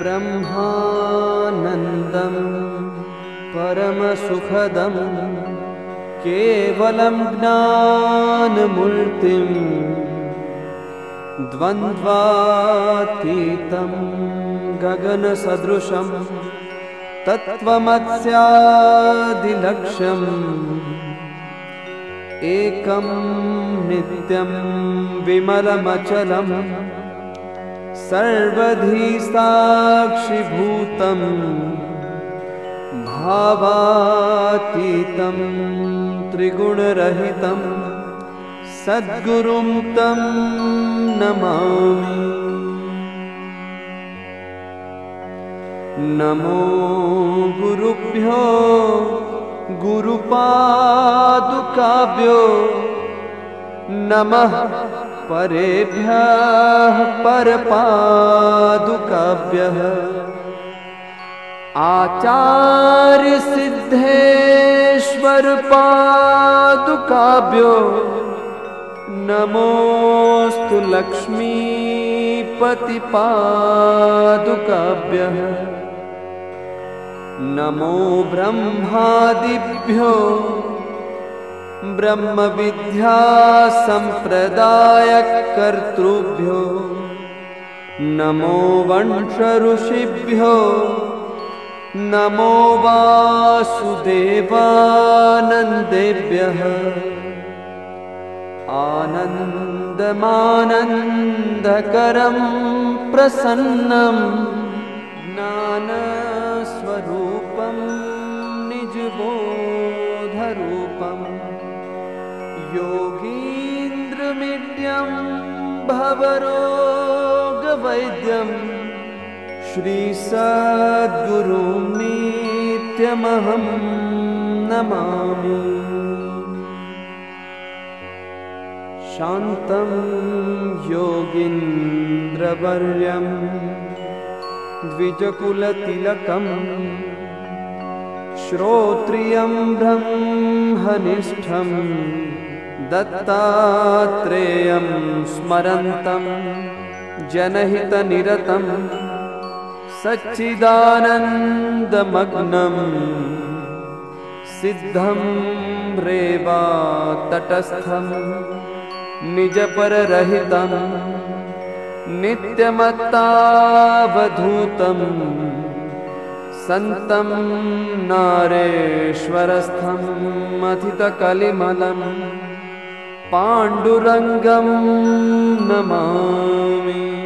ब्रह्मानन्दं परमसुखदं केवलं ज्ञानमूर्तिम् द्वन्द्वातीतं गगनसदृशं तत्त्वमस्यादिलक्ष्यम् एकं नित्यं विमलमचलम् सर्वधी साक्षिभूतम् भावातीतं त्रिगुणरहितं सद्गुरुं तं नमामि। नमो गुरुभ्यो गुरुपादुकाभ्यो नमः परेभ्यः परपादुकाभ्यः आचार्यसिद्धेश्वरपादुकाभ्यो नमोऽस्तु लक्ष्मीपतिपादुकाभ्यः नमो ब्रह्मादिभ्यो ब्रह्मविद्यासम्प्रदायकर्तृभ्यो नमो वंशऋषिभ्यो। नमो वासुदेवानन्देभ्यः। आनन्दमानन्दकरं प्रसन्नं। ज्ञानस्वरूपं निजबोधरूपम् योगीन्द्रमिड्यं भवरोगवैद्यं श्रीसद्गुरुं नित्यमहं नमामि। शान्तं योगीन्द्रवर्यं द्विजकुलतिलकम् श्रोत्रियं ब्रह्मनिष्ठं दत्तात्रेयं स्मरन्तं जनहितनिरतं सच्चिदानन्दमग्नं सिद्धं रेवा तटस्थं निजपररहितं नित्यमत्तावधूतम् सन्तं नारेश्वरस्थम् अधितकलिमलं पाण्डुरङ्गं नमामि